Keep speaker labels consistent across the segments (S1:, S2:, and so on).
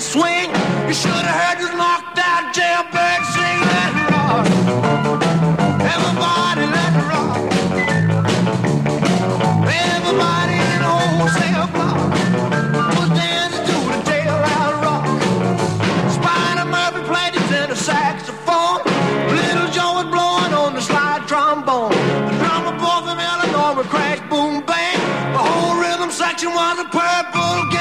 S1: swing. You should have heard this knocked out jailbird sing. Let it rock. Everybody, let it rock. Everybody in the wholesale block was dancing to the jailhouse rock. Spider Murphy played the tenor saxophone. Little Joe was blowing on the slide trombone. The drummer boy from Illinois would crash, boom, bang. The whole rhythm section was a purple gang.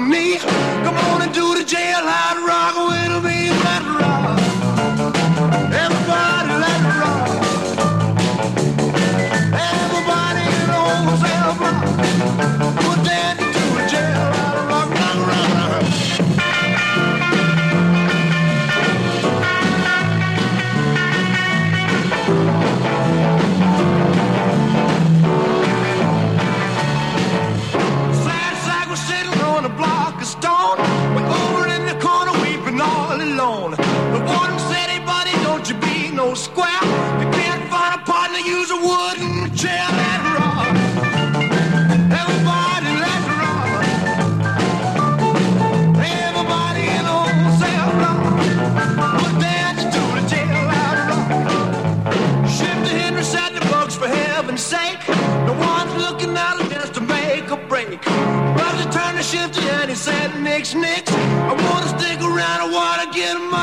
S1: Company. Come on and do the jailhouse rock with me. Alone. The warden said, Hey, buddy, don't you be no square. You can't find a partner, use a wooden chair. Let's rock. Everybody, let's rock. Everybody in the wholesale block was dancing to the jailhouse rock. Shifter Henry said the bugs for heaven's sake. No one's looking out just to make or break. Brother turned to shifter and he said, Nix, Nix. I wanna stick around, I wanna get my.